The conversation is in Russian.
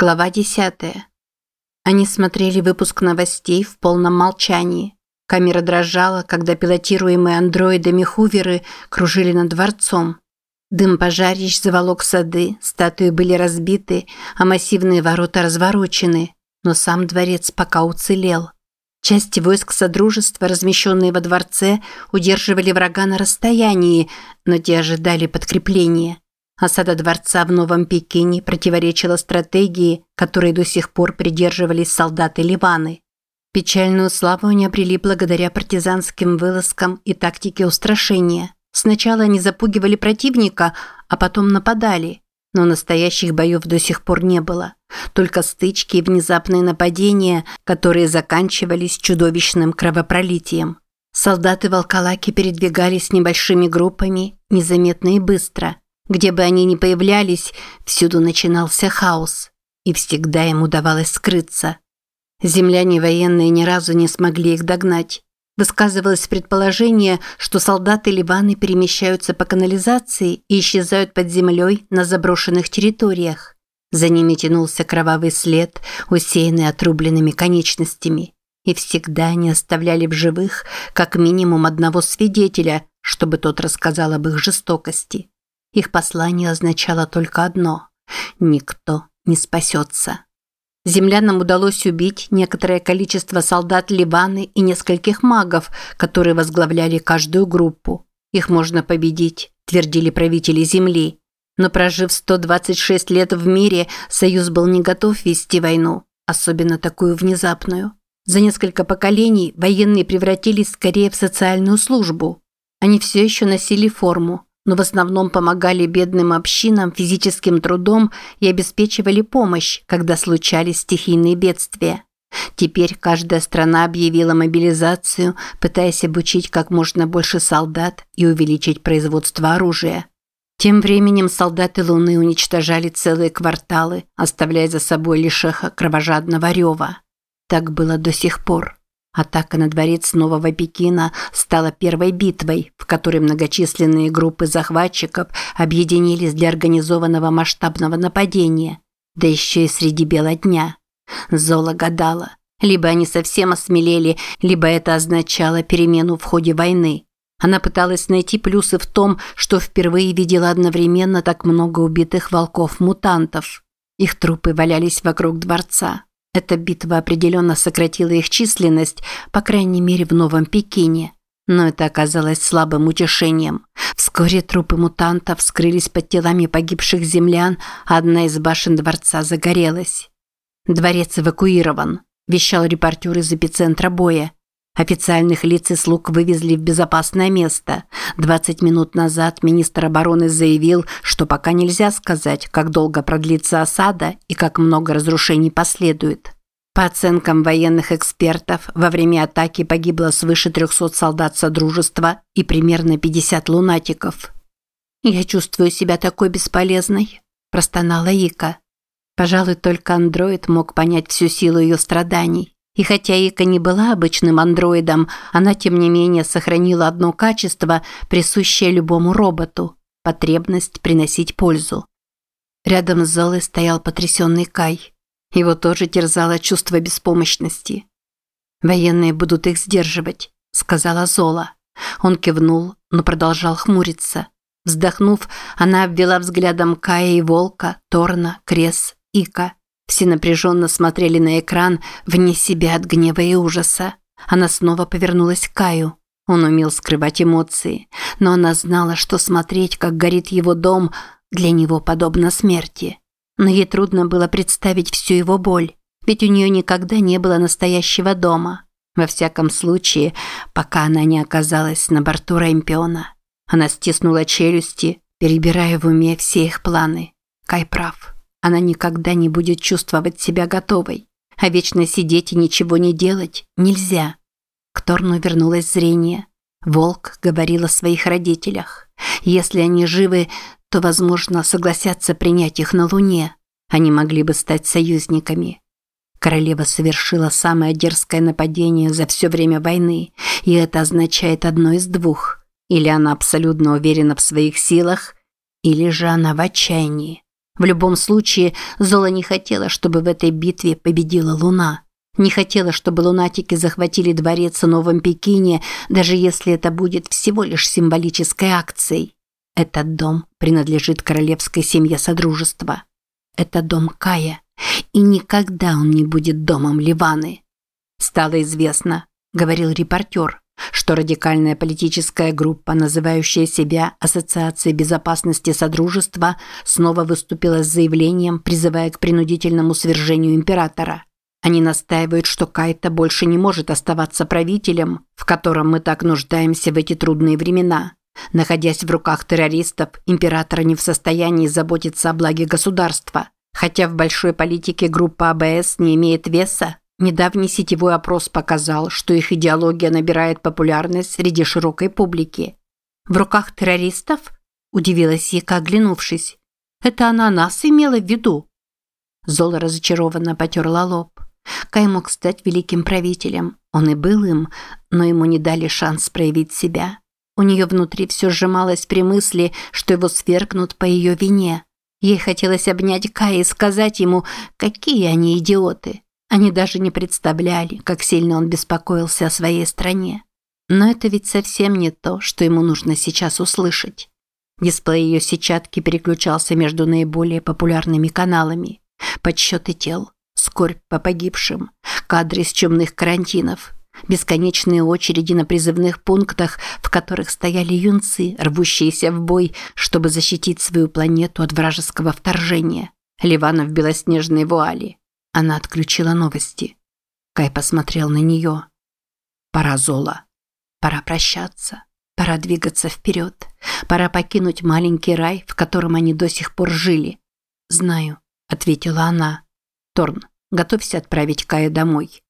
Глава 10. Они смотрели выпуск новостей в полном молчании. Камера дрожала, когда пилотируемые андроидами хуверы кружили над дворцом. Дым пожарищ заволок сады, статуи были разбиты, а массивные ворота разворочены, но сам дворец пока уцелел. Части войск Содружества, размещенные во дворце, удерживали врага на расстоянии, но те ожидали подкрепления. Осада дворца в Новом Пекине противоречила стратегии, которой до сих пор придерживались солдаты Ливаны. Печальную славу они обрели благодаря партизанским вылазкам и тактике устрашения. Сначала они запугивали противника, а потом нападали. Но настоящих боев до сих пор не было. Только стычки и внезапные нападения, которые заканчивались чудовищным кровопролитием. Солдаты Волкалаки передвигались небольшими группами, незаметно и быстро. Где бы они ни появлялись, всюду начинался хаос. И всегда им удавалось скрыться. Земляне военные ни разу не смогли их догнать. Высказывалось предположение, что солдаты Ливаны перемещаются по канализации и исчезают под землей на заброшенных территориях. За ними тянулся кровавый след, усеянный отрубленными конечностями. И всегда они оставляли в живых как минимум одного свидетеля, чтобы тот рассказал об их жестокости. Их послание означало только одно – никто не спасется. Землянам удалось убить некоторое количество солдат Ливаны и нескольких магов, которые возглавляли каждую группу. Их можно победить, твердили правители Земли. Но прожив 126 лет в мире, Союз был не готов вести войну, особенно такую внезапную. За несколько поколений военные превратились скорее в социальную службу. Они все еще носили форму, но в основном помогали бедным общинам физическим трудом и обеспечивали помощь, когда случались стихийные бедствия. Теперь каждая страна объявила мобилизацию, пытаясь обучить как можно больше солдат и увеличить производство оружия. Тем временем солдаты Луны уничтожали целые кварталы, оставляя за собой лишь эхо кровожадного рева. Так было до сих пор. Атака на дворец Нового Пекина стала первой битвой, в которой многочисленные группы захватчиков объединились для организованного масштабного нападения, да еще и среди бела дня. Зола гадала. Либо они совсем осмелели, либо это означало перемену в ходе войны. Она пыталась найти плюсы в том, что впервые видела одновременно так много убитых волков-мутантов. Их трупы валялись вокруг дворца. Эта битва определенно сократила их численность, по крайней мере в Новом Пекине. Но это оказалось слабым утешением. Вскоре трупы мутантов скрылись под телами погибших землян, а одна из башен дворца загорелась. «Дворец эвакуирован», – вещал репортер из эпицентра боя. Официальных лиц и слуг вывезли в безопасное место. 20 минут назад министр обороны заявил, что пока нельзя сказать, как долго продлится осада и как много разрушений последует. По оценкам военных экспертов, во время атаки погибло свыше 300 солдат Содружества и примерно 50 лунатиков. «Я чувствую себя такой бесполезной», – простонала Ика. Пожалуй, только андроид мог понять всю силу ее страданий. И хотя Ика не была обычным андроидом, она тем не менее сохранила одно качество, присущее любому роботу – потребность приносить пользу. Рядом с Золой стоял потрясенный Кай. Его тоже терзало чувство беспомощности. «Военные будут их сдерживать», – сказала Зола. Он кивнул, но продолжал хмуриться. Вздохнув, она обвела взглядом Кая и Волка, Торна, Крес, Ика – все напряженно смотрели на экран вне себя от гнева и ужаса. Она снова повернулась к Каю. Он умел скрывать эмоции, но она знала, что смотреть, как горит его дом, для него подобно смерти. Но ей трудно было представить всю его боль, ведь у нее никогда не было настоящего дома. Во всяком случае, пока она не оказалась на борту Рэмпиона. Она стиснула челюсти, перебирая в уме все их планы. Кай прав. Она никогда не будет чувствовать себя готовой. А вечно сидеть и ничего не делать нельзя. К Торну вернулось зрение. Волк говорил о своих родителях. Если они живы, то, возможно, согласятся принять их на Луне. Они могли бы стать союзниками. Королева совершила самое дерзкое нападение за все время войны, и это означает одно из двух. Или она абсолютно уверена в своих силах, или же она в отчаянии. В любом случае, Зола не хотела, чтобы в этой битве победила Луна. Не хотела, чтобы лунатики захватили дворец в Новом Пекине, даже если это будет всего лишь символической акцией. Этот дом принадлежит королевской семье Содружества. Это дом Кая, и никогда он не будет домом Ливаны. Стало известно, говорил репортер, что радикальная политическая группа, называющая себя Ассоциацией безопасности Содружества, снова выступила с заявлением, призывая к принудительному свержению императора. Они настаивают, что Кайта больше не может оставаться правителем, в котором мы так нуждаемся в эти трудные времена. Находясь в руках террористов, император не в состоянии заботиться о благе государства. Хотя в большой политике группа АБС не имеет веса, недавний сетевой опрос показал, что их идеология набирает популярность среди широкой публики. «В руках террористов?» – удивилась Ека, оглянувшись. «Это она нас имела в виду?» Зола разочарованно потерла лоб. Кай мог стать великим правителем. Он и был им, но ему не дали шанс проявить себя. У нее внутри все сжималось при мысли, что его свергнут по ее вине. Ей хотелось обнять Кая и сказать ему, какие они идиоты. Они даже не представляли, как сильно он беспокоился о своей стране. Но это ведь совсем не то, что ему нужно сейчас услышать. Дисплей ее сетчатки переключался между наиболее популярными каналами. Подсчеты тел, скорбь по погибшим, кадры из чумных карантинов, бесконечные очереди на призывных пунктах, в которых стояли юнцы, рвущиеся в бой, чтобы защитить свою планету от вражеского вторжения. Ливана в белоснежной вуали. Она отключила новости. Кай посмотрел на нее. Пора Зола. Пора прощаться. Пора двигаться вперед. Пора покинуть маленький рай, в котором они до сих пор жили. «Знаю», – ответила она. «Торн, готовься отправить Кая домой.